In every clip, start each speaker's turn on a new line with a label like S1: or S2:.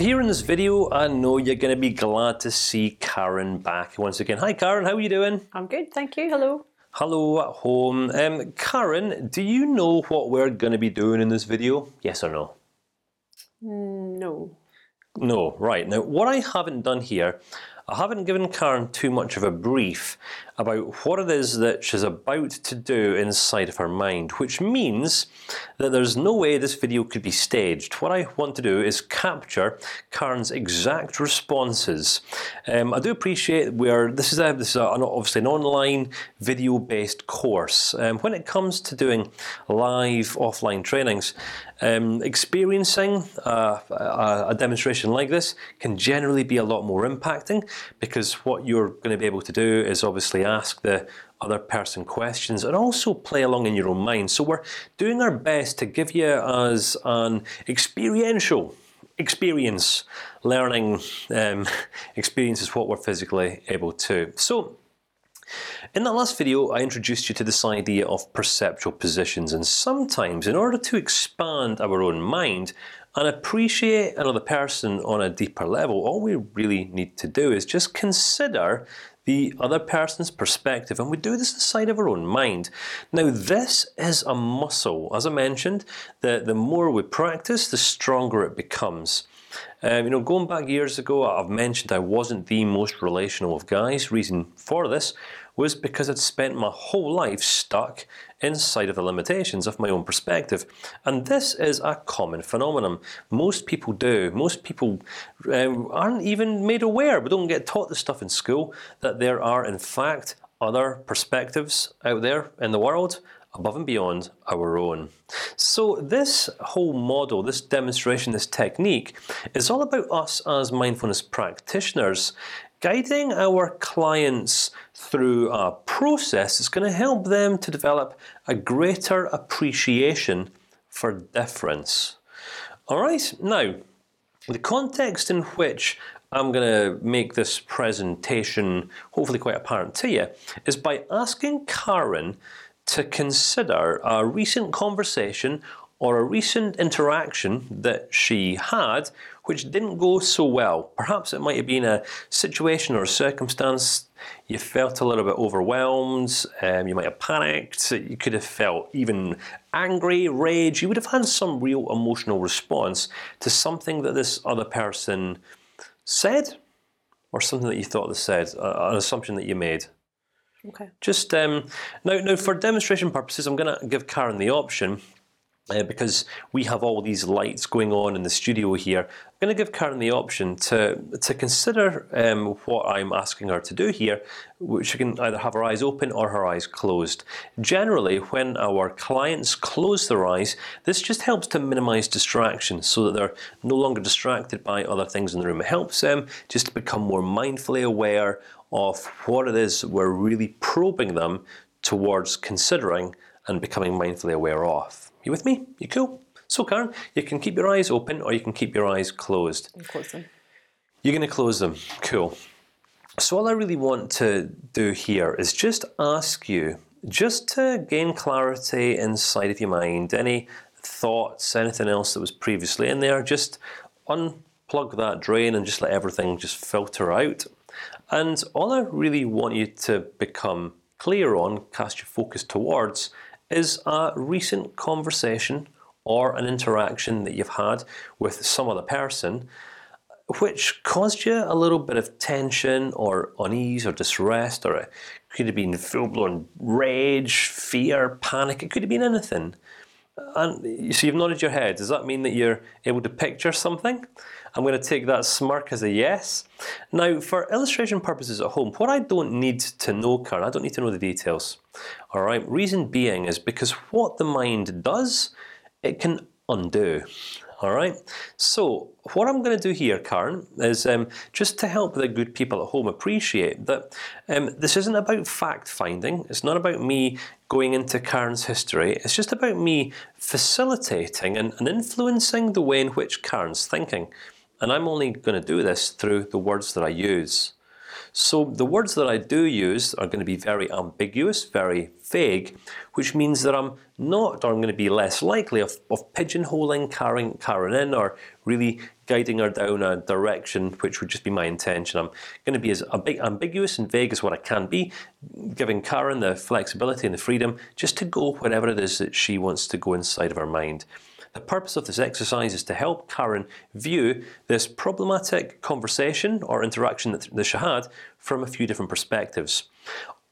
S1: So here in this video, I know you're going to be glad to see Karen back once again. Hi, Karen. How are you doing?
S2: I'm good, thank you. Hello.
S1: Hello at home. Um, Karen, do you know what we're going to be doing in this video? Yes or no?
S2: Mm, no.
S1: No, right. Now, what I haven't done here, I haven't given Karen too much of a brief about what it is that she's about to do inside of her mind, which means that there's no way this video could be staged. What I want to do is capture Karen's exact responses. Um, I do appreciate where this is a this is a, obviously an online video-based course. Um, when it comes to doing live offline trainings, um, experiencing uh, a, a, demonstration like this can generally be a lot more impacting because what you're going to be able to do is obviously ask the other person questions and also play along in your own mind. So we're doing our best to give you as an experiential experience learning um, experience is what we're physically able to. So. In that last video, I introduced you to this idea of perceptual positions, and sometimes, in order to expand our own mind and appreciate another person on a deeper level, all we really need to do is just consider the other person's perspective, and we do this inside of our own mind. Now, this is a muscle, as I mentioned. The the more we practice, the stronger it becomes. Um, you know, going back years ago, I've mentioned I wasn't the most relational of guys. Reason for this was because I'd spent my whole life stuck inside of the limitations of my own perspective, and this is a common phenomenon. Most people do. Most people um, aren't even made aware, but don't get taught this stuff in school that there are in fact other perspectives out there in the world above and beyond our own. So this whole model, this demonstration, this technique, is all about us as mindfulness practitioners guiding our clients through a process is going to help them to develop a greater appreciation for difference. All right, now the context in which I'm going to make this presentation hopefully quite apparent to you is by asking Karen to consider a recent conversation or a recent interaction that she had which didn't go so well. Perhaps it might have been a situation or a circumstance you felt a little bit overwhelmed. Um, you might have panicked. You could have felt even angry, rage. You would have had some real emotional response to something that this other person said, or something that you thought they said, an assumption that you made.
S2: Okay.
S1: Just um, now, now for demonstration purposes, I'm going to give Karen the option uh, because we have all these lights going on in the studio here. I'm going to give Karen the option to to consider um, what I'm asking her to do here, which she can either have her eyes open or her eyes closed. Generally, when our clients close their eyes, this just helps to minimize distraction, so that they're no longer distracted by other things in the room. It helps them just to become more mindfully aware of what it is we're really probing them towards considering and becoming mindfully aware of. You with me? You cool? So, Karen, you can keep your eyes open or you can keep your eyes closed.
S2: close them.
S1: You're going to close them. Cool. So all I really want to do here is just ask you, just to gain clarity inside of your mind, any thoughts, anything else that was previously in there, just unplug that drain and just let everything just filter out. And all I really want you to become clear on, cast your focus towards, is a recent conversation or an interaction that you've had with some other person, which caused you a little bit of tension or unease or distress, or it could have been full-blown rage, fear, panic. It could have been anything. And so you've nodded your head. Does that mean that you're able to picture something? I'm going to take that smirk as a yes. Now, for illustration purposes at home, what I don't need to know, Karen, I don't need to know the details. All right. Reason being is because what the mind does, it can undo. All right. So what I'm going to do here, Karen, is um, just to help the good people at home appreciate that um, this isn't about fact finding. It's not about me going into Karen's history. It's just about me facilitating and, and influencing the way in which Karen's thinking. And I'm only going to do this through the words that I use. So the words that I do use are going to be very ambiguous, very vague, which means that I'm not, or I'm going to be less likely of, of pigeonholing Karen, Karen in, or really guiding her down a direction which would just be my intention. I'm going to be as ambiguous and vague as what I can be, giving Karen the flexibility and the freedom just to go wherever it is that she wants to go inside of her mind. The purpose of this exercise is to help Karen view this problematic conversation or interaction that, she had from a few different perspectives.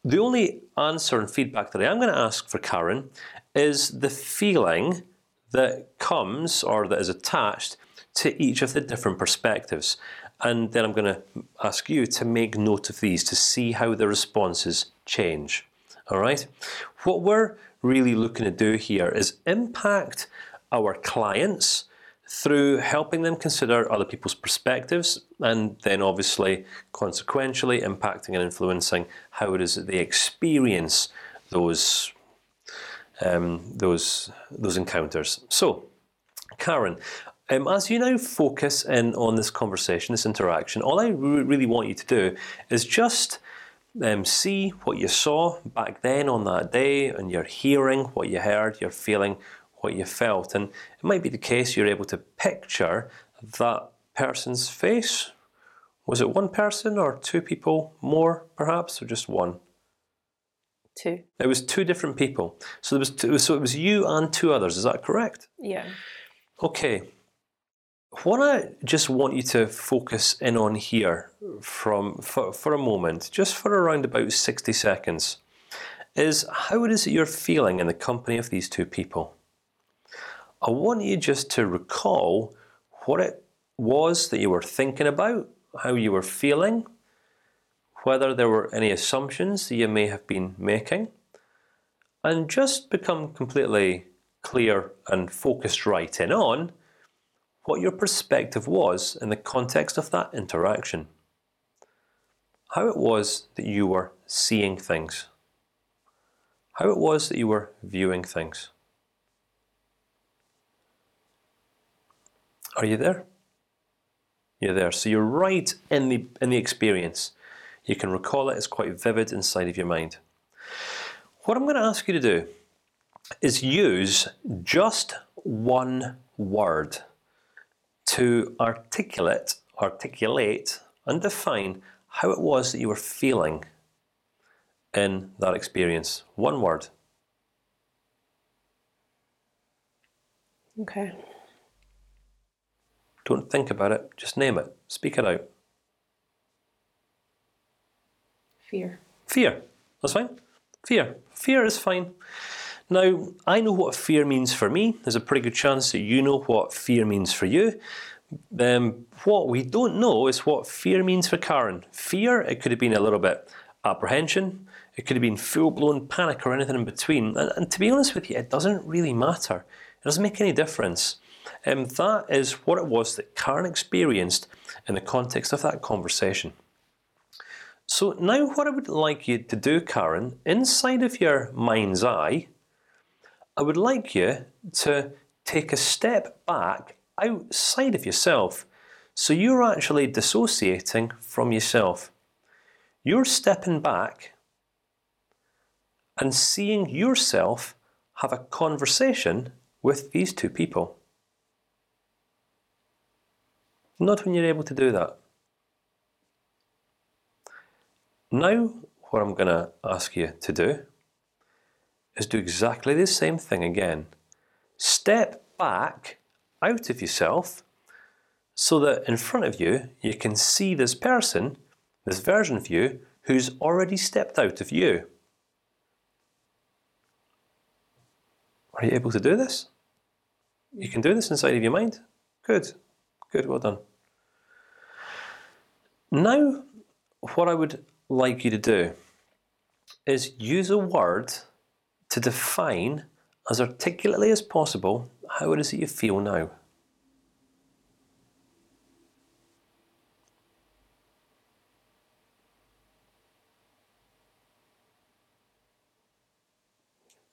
S1: The only answer and feedback that I am going to ask for Karen is the feeling that comes or that is attached to each of the different perspectives, and then I'm going to ask you to make note of these to see how the responses change. All right. What we're really looking to do here is impact our clients through helping them consider other people's perspectives, and then obviously, consequentially, impacting and influencing how it is that they experience those um, those those encounters. So, Karen, um, as you now focus in on this conversation, this interaction, all I re really want you to do is just um, see what you saw back then on that day, and you're hearing what you heard, you're feeling what you felt, and it might be the case you're able to picture that person's face. Was it one person or two people more, perhaps, or just one?
S2: Two.
S1: It was two different people. So there was two, so it was you and two others. Is that correct?
S2: Yeah.
S1: Okay. What I just want you to focus in on here from for, for a moment, just for around about sixty seconds, is how it is that you're feeling in the company of these two people. I want you just to recall what it was that you were thinking about, how you were feeling, whether there were any assumptions that you may have been making, and just become completely clear and focused right in on what your perspective was in the context of that interaction. How it was that you were seeing things. How it was that you were viewing things. Are you there? You're there. So you're right in the in the experience. You can recall it. It's quite vivid inside of your mind. What I'm going to ask you to do is use just one word to articulate, articulate, and define how it was that you were feeling in that experience. One word.
S2: Okay.
S1: Don't think about it. Just name it. Speak it out.
S2: Fear.
S1: Fear. That's fine. Fear. Fear is fine. Now I know what fear means for me. There's a pretty good chance that you know what fear means for you. Um, what we don't know is what fear means for Karen. Fear. It could have been a little bit apprehension. It could have been full-blown panic or anything in between. And, and to be honest with you, it doesn't really matter. It doesn't make any difference. Um, that is what it was that Karen experienced in the context of that conversation. So now, what I would like you to do, Karen, inside of your mind's eye, I would like you to take a step back outside of yourself. So you're actually dissociating from yourself. You're stepping back and seeing yourself have a conversation with these two people. Not when you're able to do that. Now, what I'm going to ask you to do is do exactly the same thing again. Step back out of yourself, so that in front of you you can see this person, this version of you, who's already stepped out of you. Are you able to do this? You can do this inside of your mind. Good, good, well done. Now, what I would like you to do is use a word to define as articulately as possible how it is that you feel now.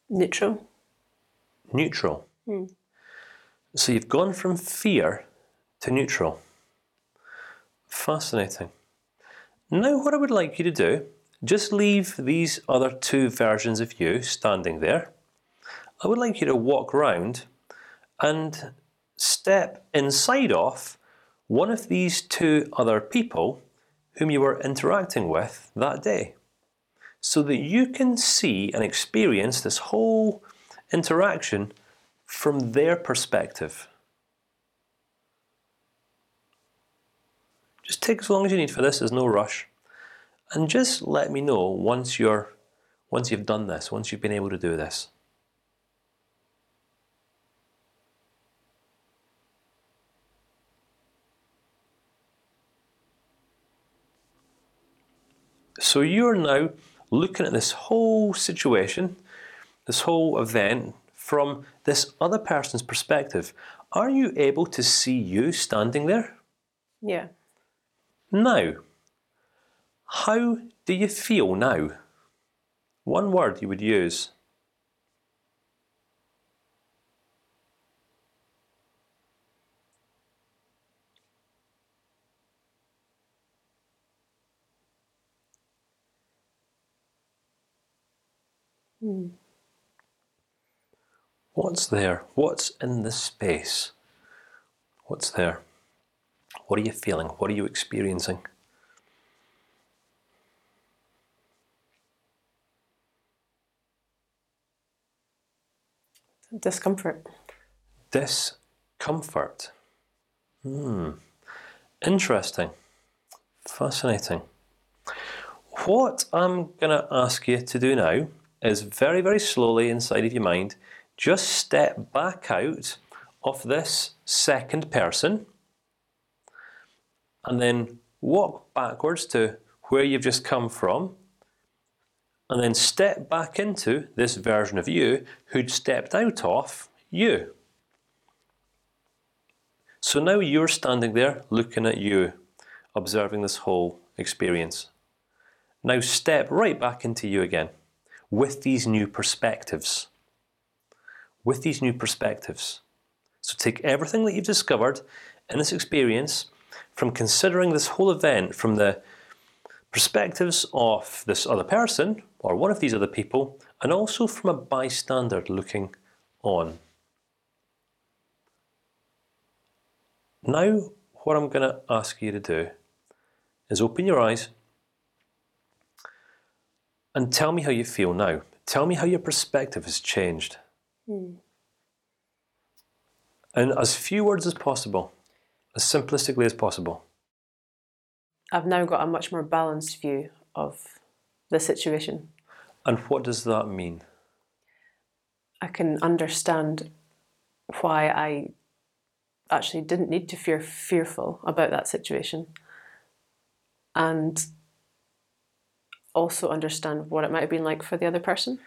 S2: Neutral.
S1: Neutral.
S2: Hmm.
S1: So you've gone from fear to neutral. Fascinating. Now, what I would like you to do, just leave these other two versions of you standing there. I would like you to walk round and step inside of one of these two other people whom you were interacting with that day, so that you can see and experience this whole interaction from their perspective. Just take as long as you need for this. There's no rush, and just let me know once you're once you've done this, once you've been able to do this. So you're now looking at this whole situation, this whole event from this other person's perspective. Are you able to see you standing there?
S2: Yeah.
S1: Now, how do you feel now? One word you would use. What's there? What's in this space? What's there? What are you feeling? What are you experiencing?
S2: Discomfort.
S1: Discomfort. Hmm. Interesting. Fascinating. What I'm going to ask you to do now is very, very slowly inside of your mind, just step back out of this second person, and then walk backwards to where you've just come from, and then step back into this version of you who'd stepped out of you. So now you're standing there, looking at you, observing this whole experience. Now step right back into you again with these new perspectives. With these new perspectives. So take everything that you've discovered in this experience, from considering this whole event from the perspectives of this other person or one of these other people, and also from a bystander looking on. Now, what I'm going to ask you to do is open your eyes and tell me how you feel now. Tell me how your perspective has changed.
S2: Hmm.
S1: And as few words as possible, as simplistically as possible.
S2: I've now got a much more balanced view of the situation.
S1: And what does that mean?
S2: I can understand why I actually didn't need to feel fearful about that situation, and also understand what it might have been like for the other person.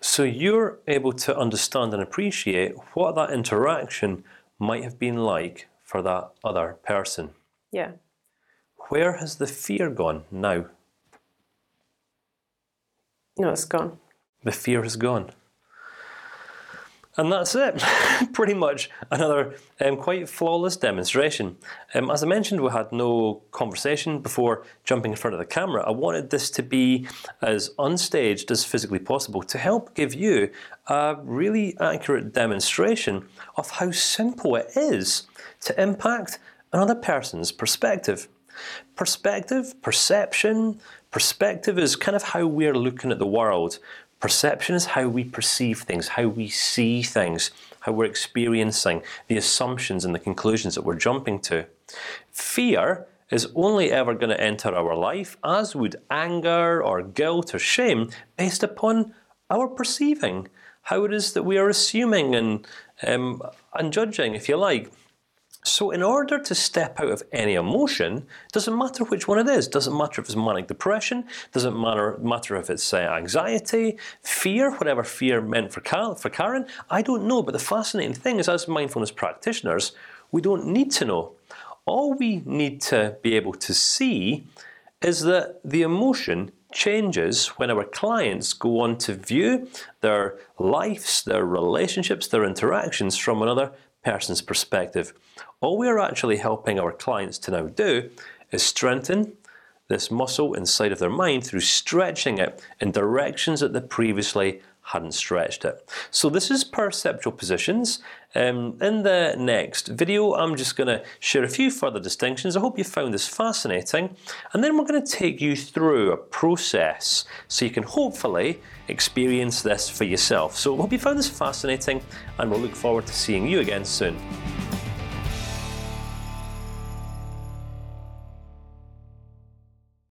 S1: So you're able to understand and appreciate what that interaction might have been like for that other person.
S2: Yeah.
S1: Where has the fear gone now?
S2: No, it's gone.
S1: The fear has gone. And that's it. Pretty much another um, quite flawless demonstration. Um, as I mentioned, we had no conversation before jumping in front of the camera. I wanted this to be as unstaged as physically possible to help give you a really accurate demonstration of how simple it is to impact another person's perspective. Perspective, perception, perspective is kind of how we're looking at the world. Perception is how we perceive things, how we see things, how we're experiencing the assumptions and the conclusions that we're jumping to. Fear is only ever going to enter our life, as would anger or guilt or shame, based upon our perceiving, how it is that we are assuming and um, and judging, if you like. So, in order to step out of any emotion, doesn't matter which one it is. Doesn't matter if it's manic depression. Doesn't matter matter if it's uh, anxiety, fear, whatever fear meant for Karen, for Karen. I don't know. But the fascinating thing is, as mindfulness practitioners, we don't need to know. All we need to be able to see is that the emotion changes when our clients go on to view their lives, their relationships, their interactions from another person's perspective. All we are actually helping our clients to now do is strengthen this muscle inside of their mind through stretching it in directions that they previously hadn't stretched it. So this is perceptual positions. Um, in the next video, I'm just going to share a few further distinctions. I hope you found this fascinating, and then we're going to take you through a process so you can hopefully experience this for yourself. So hope you found this fascinating, and we'll look forward to seeing you again soon.